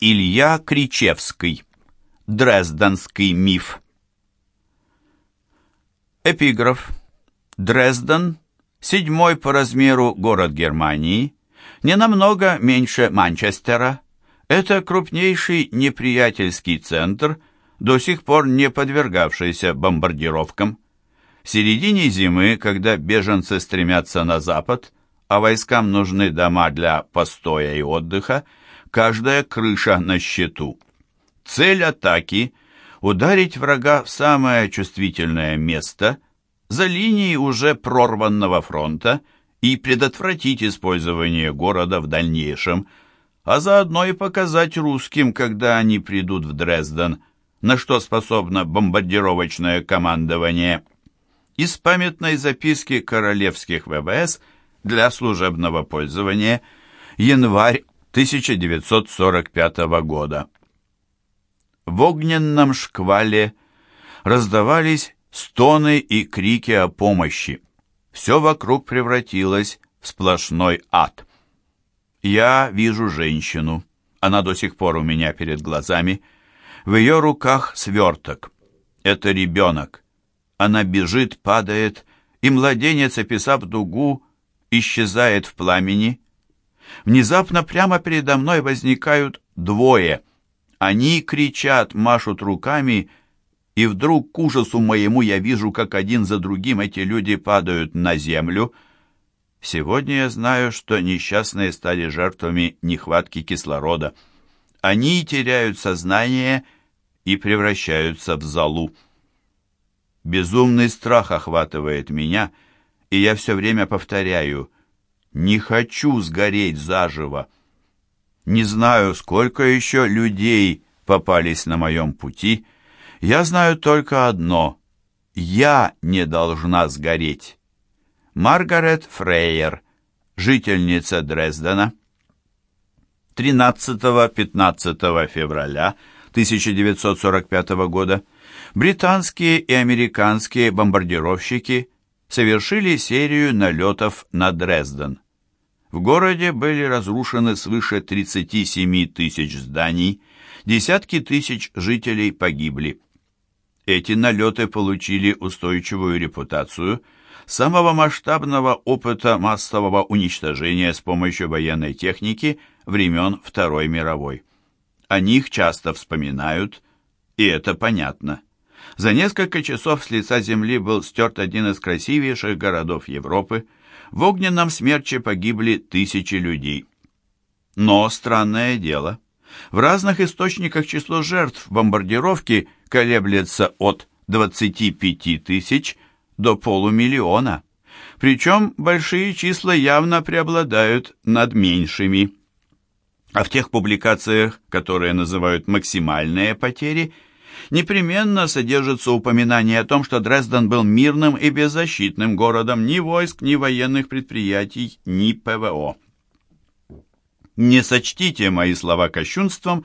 Илья Кричевский. Дрезденский миф. Эпиграф. Дрезден – седьмой по размеру город Германии, не намного меньше Манчестера. Это крупнейший неприятельский центр, до сих пор не подвергавшийся бомбардировкам. В середине зимы, когда беженцы стремятся на запад, а войскам нужны дома для постоя и отдыха, каждая крыша на счету. Цель атаки – ударить врага в самое чувствительное место за линией уже прорванного фронта и предотвратить использование города в дальнейшем, а заодно и показать русским, когда они придут в Дрезден, на что способно бомбардировочное командование. Из памятной записки королевских ВВС для служебного пользования январь 1945 года. В огненном шквале раздавались стоны и крики о помощи. Все вокруг превратилось в сплошной ад. Я вижу женщину. Она до сих пор у меня перед глазами. В ее руках сверток. Это ребенок. Она бежит, падает, и младенец, описав дугу, исчезает в пламени. Внезапно прямо передо мной возникают двое. Они кричат, машут руками, и вдруг к ужасу моему я вижу, как один за другим эти люди падают на землю. Сегодня я знаю, что несчастные стали жертвами нехватки кислорода. Они теряют сознание и превращаются в золу. Безумный страх охватывает меня, и я все время повторяю «Не хочу сгореть заживо». Не знаю, сколько еще людей попались на моем пути, — я знаю только одно. Я не должна сгореть. Маргарет Фрейер, жительница Дрездена. 13-15 февраля 1945 года британские и американские бомбардировщики совершили серию налетов на Дрезден. В городе были разрушены свыше 37 тысяч зданий, десятки тысяч жителей погибли. Эти налеты получили устойчивую репутацию самого масштабного опыта массового уничтожения с помощью военной техники времен Второй мировой. О них часто вспоминают, и это понятно. За несколько часов с лица земли был стерт один из красивейших городов Европы. В огненном смерче погибли тысячи людей. Но странное дело – в разных источниках число жертв бомбардировки колеблется от 25 тысяч до полумиллиона. Причем большие числа явно преобладают над меньшими. А в тех публикациях, которые называют максимальные потери, непременно содержится упоминание о том, что Дрезден был мирным и беззащитным городом ни войск, ни военных предприятий, ни ПВО. Не сочтите мои слова кощунством,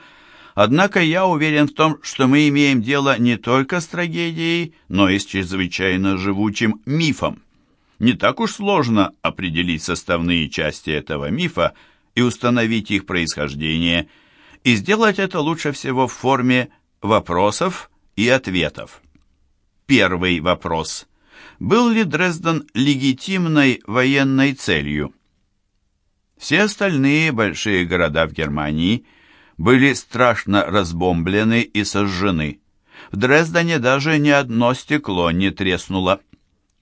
однако я уверен в том, что мы имеем дело не только с трагедией, но и с чрезвычайно живучим мифом. Не так уж сложно определить составные части этого мифа и установить их происхождение, и сделать это лучше всего в форме вопросов и ответов. Первый вопрос. Был ли Дрезден легитимной военной целью? Все остальные большие города в Германии были страшно разбомблены и сожжены. В Дрездене даже ни одно стекло не треснуло.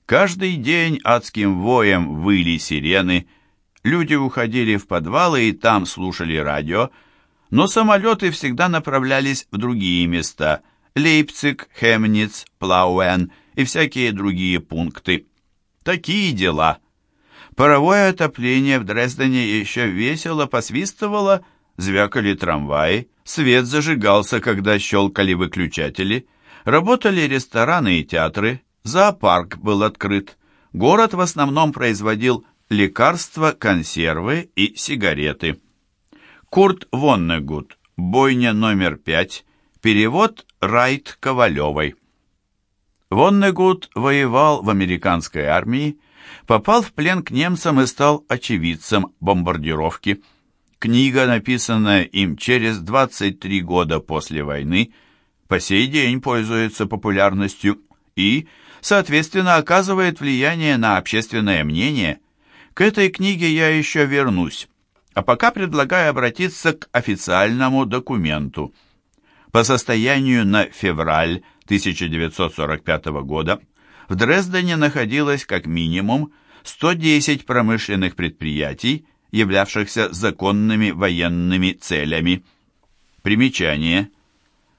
Каждый день адским воем выли сирены, люди уходили в подвалы и там слушали радио, но самолеты всегда направлялись в другие места – Лейпциг, Хемниц, Плауэн и всякие другие пункты. Такие дела – Паровое отопление в Дрездене еще весело посвистывало, звякали трамваи, свет зажигался, когда щелкали выключатели, работали рестораны и театры, зоопарк был открыт. Город в основном производил лекарства, консервы и сигареты. Курт Воннегуд, бойня номер пять, перевод Райт Ковалевой. Воннегуд воевал в американской армии, попал в плен к немцам и стал очевидцем бомбардировки. Книга, написанная им через 23 года после войны, по сей день пользуется популярностью и, соответственно, оказывает влияние на общественное мнение. К этой книге я еще вернусь, а пока предлагаю обратиться к официальному документу. По состоянию на февраль 1945 года в Дрездене находилось как минимум 110 промышленных предприятий, являвшихся законными военными целями. Примечание.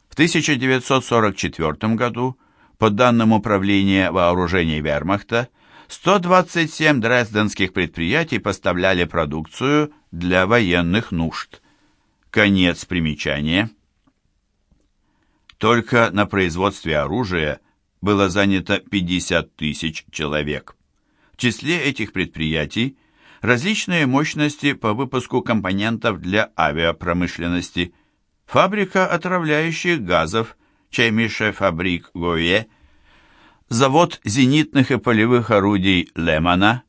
В 1944 году, по данным Управления вооружений Вермахта, 127 дрезденских предприятий поставляли продукцию для военных нужд. Конец примечания. Только на производстве оружия было занято 50 тысяч человек. В числе этих предприятий различные мощности по выпуску компонентов для авиапромышленности, фабрика отравляющих газов Чемише Фабрик Гое, завод зенитных и полевых орудий Лемана,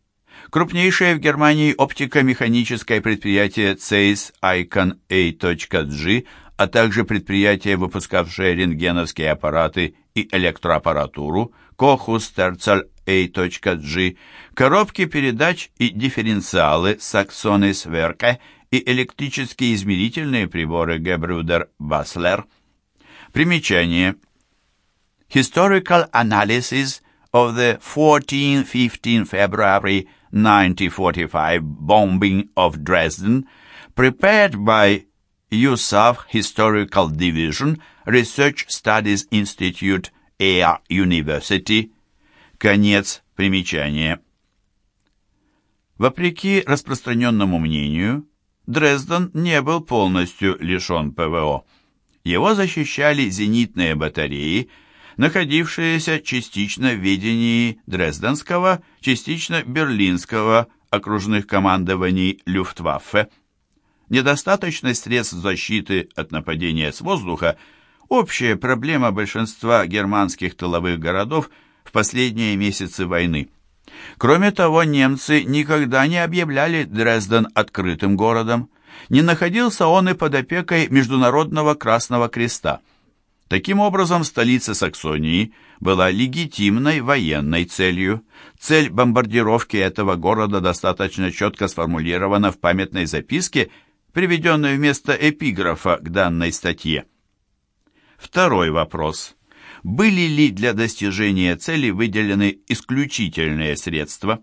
крупнейшее в Германии оптико-механическое предприятие Zeiss Icon A.G, а также предприятие, выпускавшее рентгеновские аппараты и электроаппаратуру, Кохус Терцель A.G, коробки передач и дифференциалы Saxonis Werke и электрические измерительные приборы Gebrüder Basler. Примечание. Historical analysis of the 14-15 February 1945 bombing of Dresden, prepared by USAF Historical Division, Research Studies Institute, Air University, Конец примечания. Вопреки распространенному мнению, Дрезден не был полностью лишен ПВО. Его защищали зенитные батареи, находившиеся частично в ведении Дрезденского, частично Берлинского окружных командований Люфтваффе. Недостаточность средств защиты от нападения с воздуха – общая проблема большинства германских тыловых городов – в последние месяцы войны. Кроме того, немцы никогда не объявляли Дрезден открытым городом. Не находился он и под опекой Международного Красного Креста. Таким образом, столица Саксонии была легитимной военной целью. Цель бомбардировки этого города достаточно четко сформулирована в памятной записке, приведенной вместо эпиграфа к данной статье. Второй вопрос были ли для достижения цели выделены исключительные средства.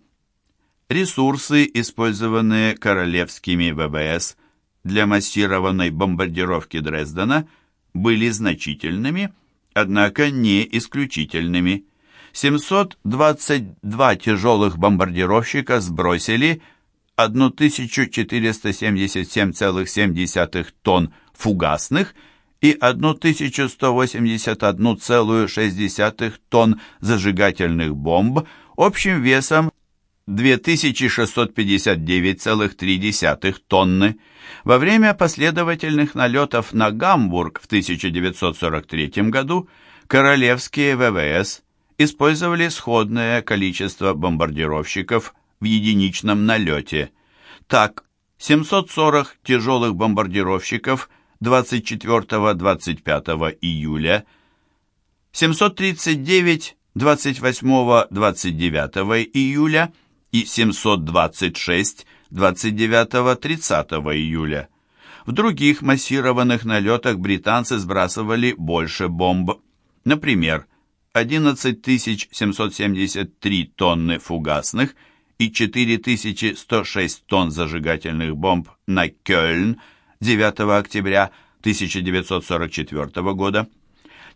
Ресурсы, использованные королевскими ВВС для массированной бомбардировки Дрездена, были значительными, однако не исключительными. 722 тяжелых бомбардировщика сбросили 1477,7 тонн фугасных – и 1181,6 тонн зажигательных бомб общим весом 2659,3 тонны. Во время последовательных налетов на Гамбург в 1943 году королевские ВВС использовали сходное количество бомбардировщиков в единичном налете. Так, 740 тяжелых бомбардировщиков – 24-25 июля, 739 28-29 июля и 726 29-30 июля. В других массированных налетах британцы сбрасывали больше бомб. Например, 11 773 тонны фугасных и 4106 тонн зажигательных бомб на Кёльн – 9 октября 1944 года,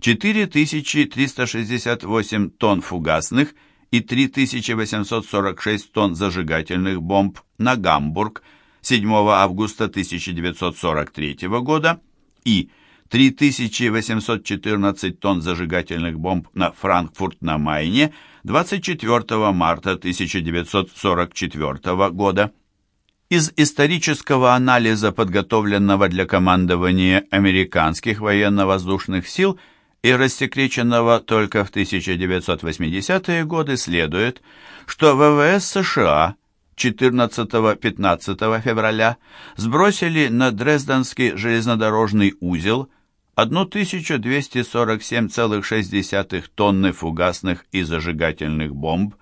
4368 тонн фугасных и 3846 тонн зажигательных бомб на Гамбург 7 августа 1943 года и 3814 тонн зажигательных бомб на Франкфурт на Майне 24 марта 1944 года. Из исторического анализа, подготовленного для командования американских военно-воздушных сил и рассекреченного только в 1980-е годы, следует, что ВВС США 14-15 февраля сбросили на Дрезденский железнодорожный узел 1247,6 тонны фугасных и зажигательных бомб.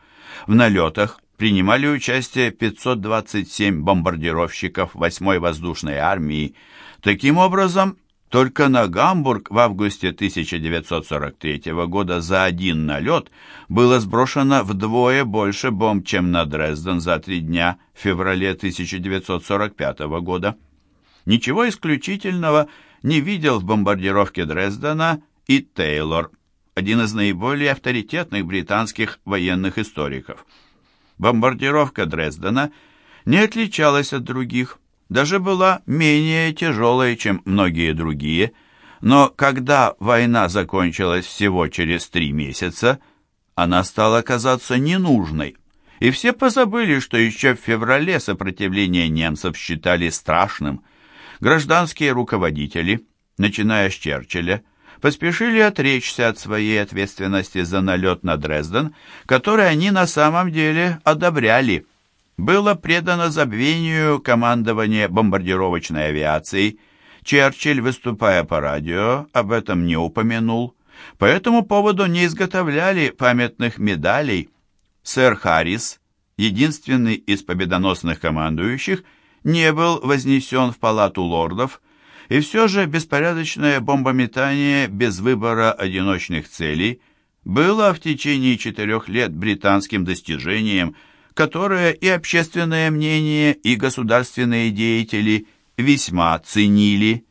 В налетах принимали участие 527 бомбардировщиков 8-й воздушной армии. Таким образом, только на Гамбург в августе 1943 года за один налет было сброшено вдвое больше бомб, чем на Дрезден за три дня в феврале 1945 года. Ничего исключительного не видел в бомбардировке Дрездена и Тейлор, один из наиболее авторитетных британских военных историков. Бомбардировка Дрездена не отличалась от других даже была менее тяжелой, чем многие другие, но когда война закончилась всего через три месяца, она стала казаться ненужной, и все позабыли, что еще в феврале сопротивление немцев считали страшным. Гражданские руководители, начиная с Черчилля, поспешили отречься от своей ответственности за налет на Дрезден, который они на самом деле одобряли – было предано забвению командование бомбардировочной авиацией. Черчилль, выступая по радио, об этом не упомянул. По этому поводу не изготовляли памятных медалей. Сэр Харрис, единственный из победоносных командующих, не был вознесен в палату лордов, и все же беспорядочное бомбометание без выбора одиночных целей было в течение четырех лет британским достижением – которое и общественное мнение, и государственные деятели весьма ценили.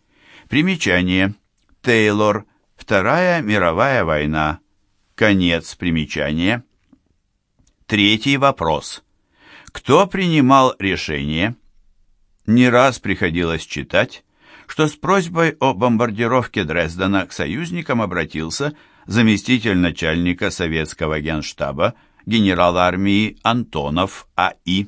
Примечание. Тейлор. Вторая мировая война. Конец примечания. Третий вопрос. Кто принимал решение? Не раз приходилось читать, что с просьбой о бомбардировке Дрездена к союзникам обратился заместитель начальника советского генштаба генерал армии Антонов А.И.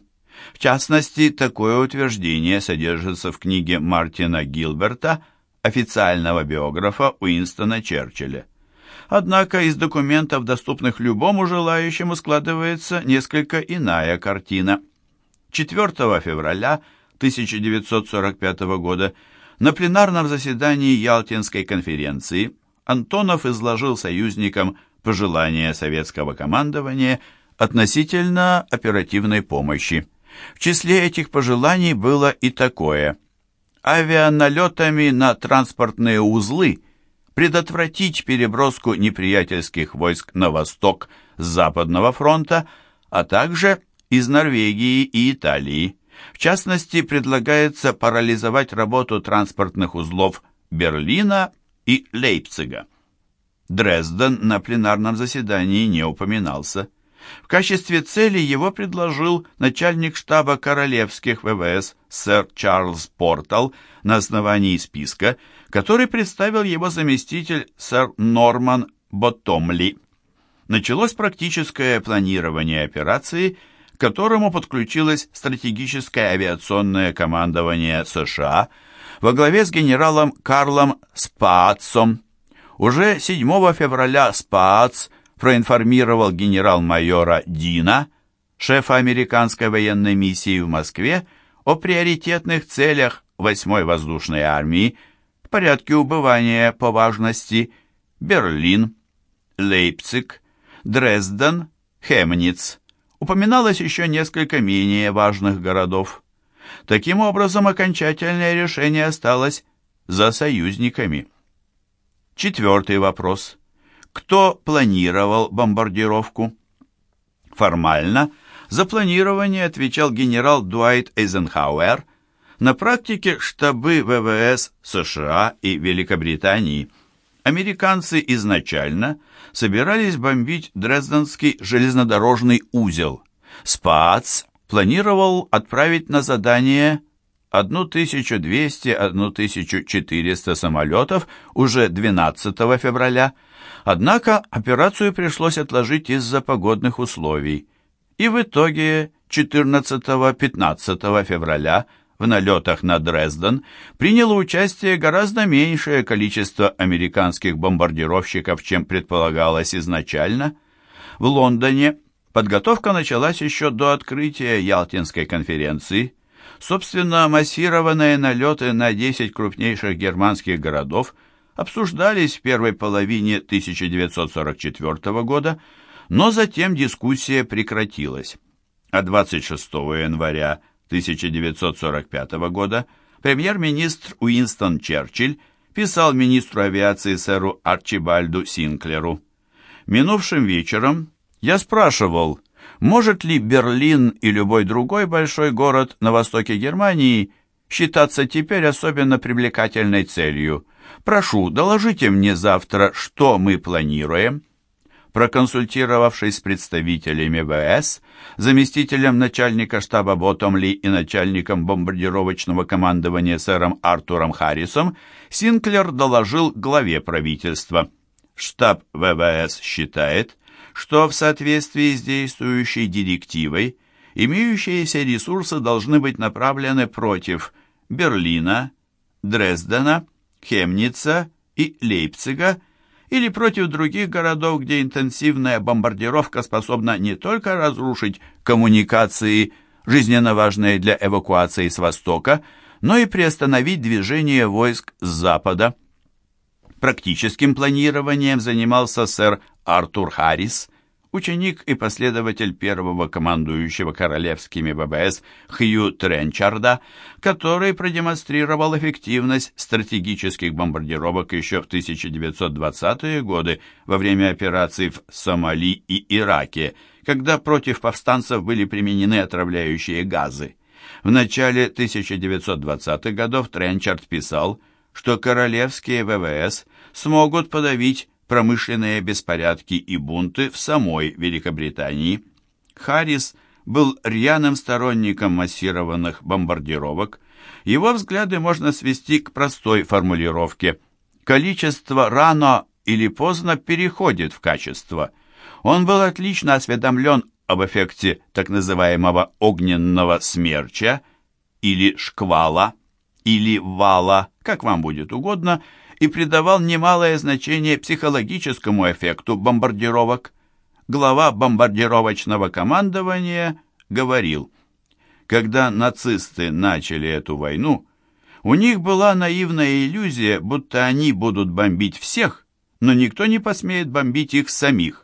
В частности, такое утверждение содержится в книге Мартина Гилберта, официального биографа Уинстона Черчилля. Однако из документов, доступных любому желающему, складывается несколько иная картина. 4 февраля 1945 года на пленарном заседании Ялтинской конференции Антонов изложил союзникам пожелания советского командования относительно оперативной помощи. В числе этих пожеланий было и такое. Авианалетами на транспортные узлы предотвратить переброску неприятельских войск на восток с Западного фронта, а также из Норвегии и Италии. В частности, предлагается парализовать работу транспортных узлов Берлина и Лейпцига. Дрезден на пленарном заседании не упоминался. В качестве цели его предложил начальник штаба королевских ВВС сэр Чарльз Портал на основании списка, который представил его заместитель сэр Норман Боттомли. Началось практическое планирование операции, к которому подключилось стратегическое авиационное командование США во главе с генералом Карлом Спаатсом, уже 7 февраля Спаац проинформировал генерал-майора Дина, шефа американской военной миссии в Москве, о приоритетных целях 8-й воздушной армии в порядке убывания по важности Берлин, Лейпциг, Дрезден, Хемниц. Упоминалось еще несколько менее важных городов. Таким образом, окончательное решение осталось за союзниками. Четвертый вопрос. Кто планировал бомбардировку? Формально за планирование отвечал генерал Дуайт Эйзенхауэр, на практике штабы ВВС США и Великобритании. Американцы изначально собирались бомбить Дрезденский железнодорожный узел. СПАЦ планировал отправить на задание 1200-1400 самолетов уже 12 февраля, однако операцию пришлось отложить из-за погодных условий. И в итоге 14-15 февраля в налетах на Дрезден приняло участие гораздо меньшее количество американских бомбардировщиков, чем предполагалось изначально. В Лондоне Подготовка началась еще до открытия Ялтинской конференции. Собственно, массированные налеты на 10 крупнейших германских городов обсуждались в первой половине 1944 года, но затем дискуссия прекратилась. А 26 января 1945 года премьер-министр Уинстон Черчилль писал министру авиации сэру Арчибальду Синклеру. Минувшим вечером я спрашивал, может ли Берлин и любой другой большой город на востоке Германии считаться теперь особенно привлекательной целью. Прошу, доложите мне завтра, что мы планируем. Проконсультировавшись с представителями ВС, заместителем начальника штаба Ботомли и начальником бомбардировочного командования сэром Артуром Харрисом, Синклер доложил главе правительства. Штаб ВВС считает, что в соответствии с действующей директивой имеющиеся ресурсы должны быть направлены против Берлина, Дрездена, Хемница и Лейпцига или против других городов, где интенсивная бомбардировка способна не только разрушить коммуникации, жизненно важные для эвакуации с востока, но и приостановить движение войск с запада. Практическим планированием занимался сэр Артур Харрис, ученик и последователь первого командующего королевскими ВВС Хью Тренчарда, который продемонстрировал эффективность стратегических бомбардировок еще в 1920-е годы во время операций в Сомали и Ираке, когда против повстанцев были применены отравляющие газы. В начале 1920-х годов Тренчард писал, что королевские ВВС смогут подавить промышленные беспорядки и бунты в самой Великобритании. Харрис был рьяным сторонником массированных бомбардировок. Его взгляды можно свести к простой формулировке. Количество рано или поздно переходит в качество. Он был отлично осведомлен об эффекте так называемого огненного смерча или шквала, или вала, как вам будет угодно, и придавал немалое значение психологическому эффекту бомбардировок. Глава бомбардировочного командования говорил, когда нацисты начали эту войну, у них была наивная иллюзия, будто они будут бомбить всех, но никто не посмеет бомбить их самих.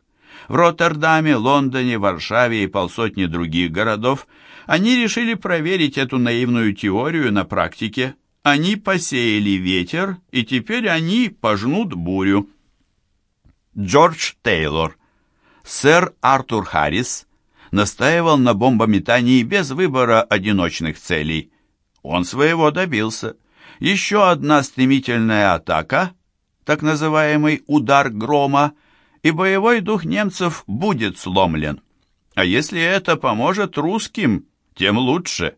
В Роттердаме, Лондоне, Варшаве и полсотни других городов они решили проверить эту наивную теорию на практике. Они посеяли ветер, и теперь они пожнут бурю. Джордж Тейлор. Сэр Артур Харрис настаивал на бомбометании без выбора одиночных целей. Он своего добился. Еще одна стремительная атака, так называемый «удар грома», и боевой дух немцев будет сломлен. А если это поможет русским, тем лучше.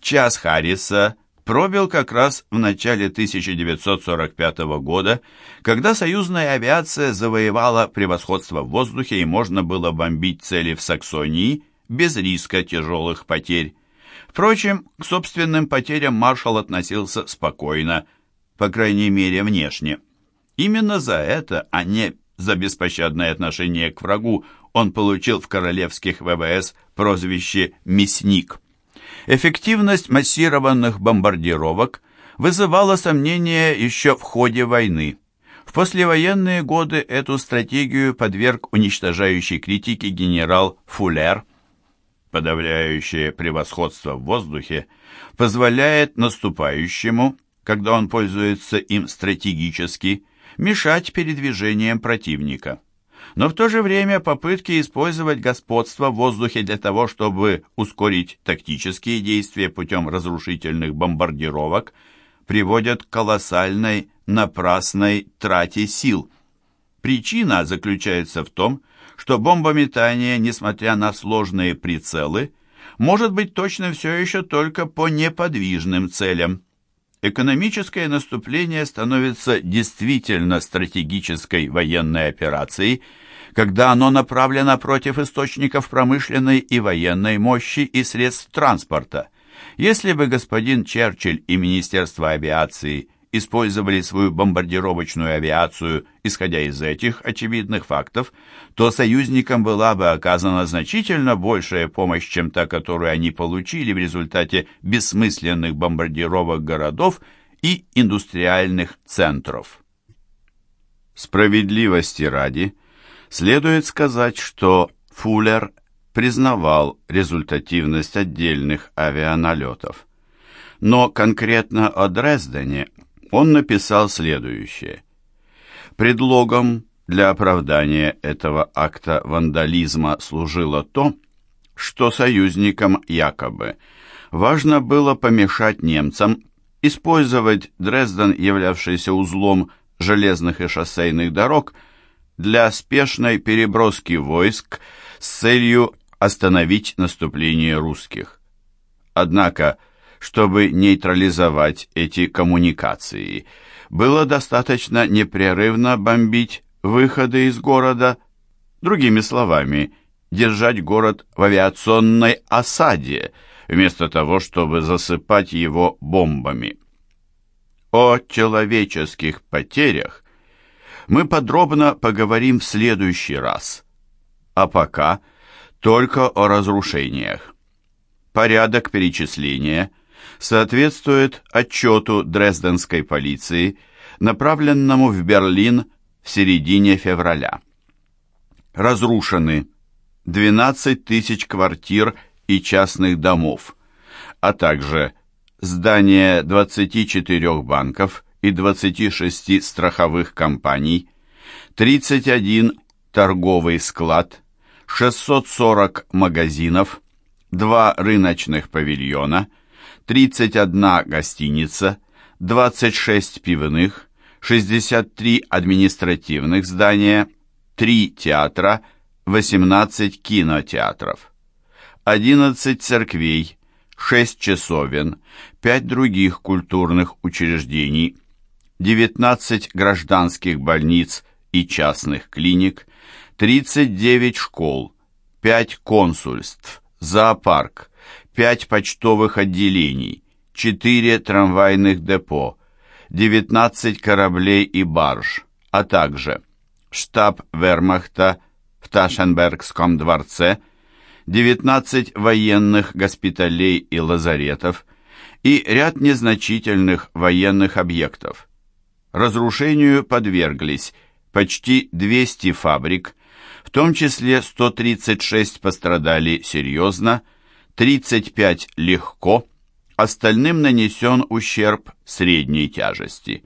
Час Харриса пробил как раз в начале 1945 года, когда союзная авиация завоевала превосходство в воздухе и можно было бомбить цели в Саксонии без риска тяжелых потерь. Впрочем, к собственным потерям маршал относился спокойно, по крайней мере внешне. Именно за это, а не за беспощадное отношение к врагу, он получил в королевских ВВС прозвище «Мясник». Эффективность массированных бомбардировок вызывала сомнения еще в ходе войны. В послевоенные годы эту стратегию подверг уничтожающей критике генерал Фуллер. Подавляющее превосходство в воздухе позволяет наступающему, когда он пользуется им стратегически, мешать передвижениям противника но в то же время попытки использовать господство в воздухе для того, чтобы ускорить тактические действия путем разрушительных бомбардировок, приводят к колоссальной напрасной трате сил. Причина заключается в том, что бомбометание, несмотря на сложные прицелы, может быть точно все еще только по неподвижным целям. Экономическое наступление становится действительно стратегической военной операцией, когда оно направлено против источников промышленной и военной мощи и средств транспорта. Если бы господин Черчилль и Министерство авиации использовали свою бомбардировочную авиацию, исходя из этих очевидных фактов, то союзникам была бы оказана значительно большая помощь, чем та, которую они получили в результате бессмысленных бомбардировок городов и индустриальных центров. Справедливости ради, следует сказать, что Фуллер признавал результативность отдельных авианалетов. Но конкретно о Дрездене он написал следующее. Предлогом для оправдания этого акта вандализма служило то, что союзникам якобы важно было помешать немцам использовать Дрезден, являвшийся узлом железных и шоссейных дорог, для спешной переброски войск с целью остановить наступление русских. Однако, чтобы нейтрализовать эти коммуникации, было достаточно непрерывно бомбить выходы из города, другими словами, держать город в авиационной осаде, вместо того, чтобы засыпать его бомбами. О человеческих потерях мы подробно поговорим в следующий раз, а пока только о разрушениях. Порядок перечисления – соответствует отчету Дрезденской полиции, направленному в Берлин в середине февраля. Разрушены 12 тысяч квартир и частных домов, а также здания 24 банков и 26 страховых компаний, 31 торговый склад, 640 магазинов, 2 рыночных павильона – 31 гостиница, 26 пивных, 63 административных здания, 3 театра, 18 кинотеатров, 11 церквей, 6 часовен, 5 других культурных учреждений, 19 гражданских больниц и частных клиник, 39 школ, 5 консульств, зоопарк, 5 почтовых отделений, 4 трамвайных депо, 19 кораблей и барж, а также штаб вермахта в Ташенбергском дворце, 19 военных госпиталей и лазаретов и ряд незначительных военных объектов. Разрушению подверглись почти 200 фабрик, в том числе 136 пострадали серьезно, 35 легко, остальным нанесен ущерб средней тяжести.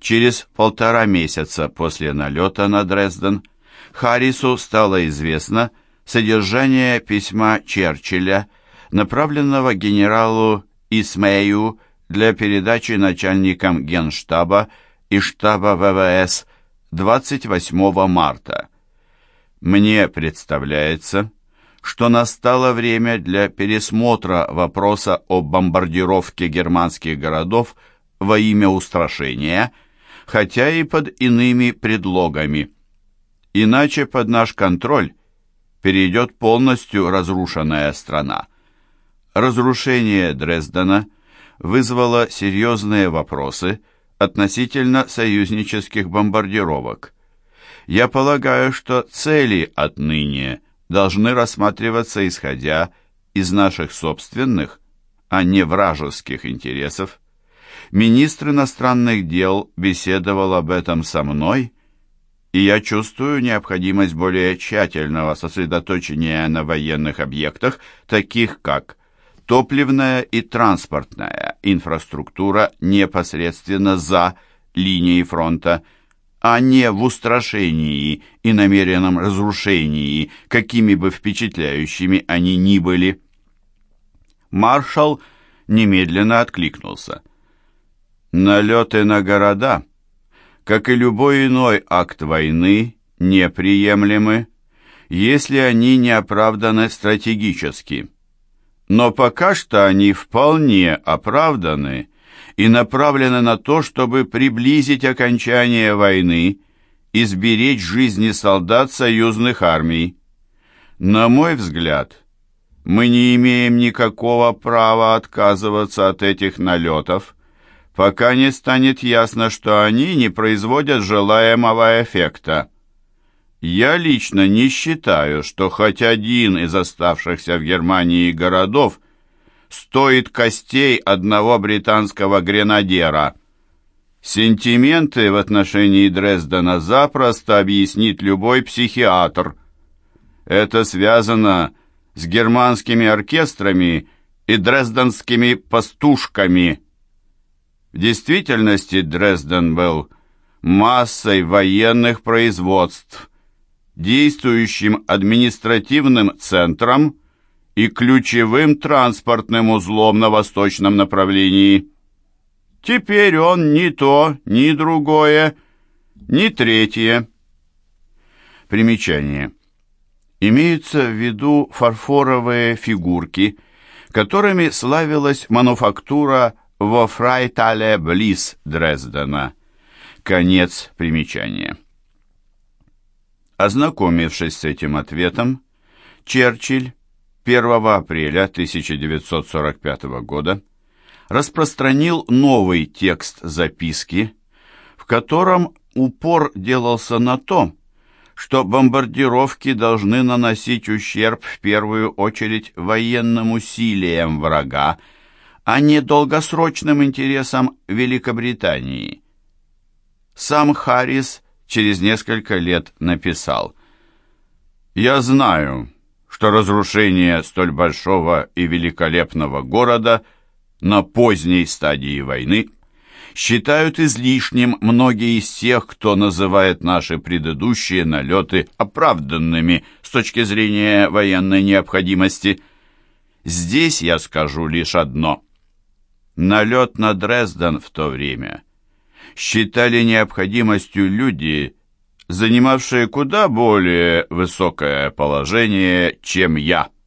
Через полтора месяца после налета на Дрезден Харрису стало известно содержание письма Черчилля, направленного генералу Исмею для передачи начальникам Генштаба и штаба ВВС 28 марта. Мне представляется, что настало время для пересмотра вопроса о бомбардировке германских городов во имя устрашения, хотя и под иными предлогами. Иначе под наш контроль перейдет полностью разрушенная страна. Разрушение Дрездена вызвало серьезные вопросы относительно союзнических бомбардировок. Я полагаю, что цели отныне – должны рассматриваться исходя из наших собственных, а не вражеских интересов. Министр иностранных дел беседовал об этом со мной, и я чувствую необходимость более тщательного сосредоточения на военных объектах, таких как топливная и транспортная инфраструктура непосредственно за линией фронта, а не в устрашении и намеренном разрушении, какими бы впечатляющими они ни были. Маршал немедленно откликнулся. Налеты на города, как и любой иной акт войны, неприемлемы, если они не оправданы стратегически. Но пока что они вполне оправданы и направлены на то, чтобы приблизить окончание войны и сберечь жизни солдат союзных армий. На мой взгляд, мы не имеем никакого права отказываться от этих налетов, пока не станет ясно, что они не производят желаемого эффекта. Я лично не считаю, что хоть один из оставшихся в Германии городов стоит костей одного британского гренадера. Сентименты в отношении Дрездена запросто объяснит любой психиатр. Это связано с германскими оркестрами и дрезденскими пастушками. В действительности Дрезден был массой военных производств, действующим административным центром и ключевым транспортным узлом на восточном направлении. Теперь он ни то, ни другое, ни третье. Примечание. Имеются в виду фарфоровые фигурки, которыми славилась мануфактура во Фрайтале близ Дрездена. Конец примечания. Ознакомившись с этим ответом, Черчилль 1 апреля 1945 года распространил новый текст записки, в котором упор делался на том, что бомбардировки должны наносить ущерб в первую очередь военным усилиям врага, а не долгосрочным интересам Великобритании. Сам Харрис через несколько лет написал «Я знаю, что разрушение столь большого и великолепного города на поздней стадии войны считают излишним многие из тех, кто называет наши предыдущие налеты оправданными с точки зрения военной необходимости. Здесь я скажу лишь одно. Налет на Дрезден в то время считали необходимостью люди, занимавшие куда более высокое положение, чем я.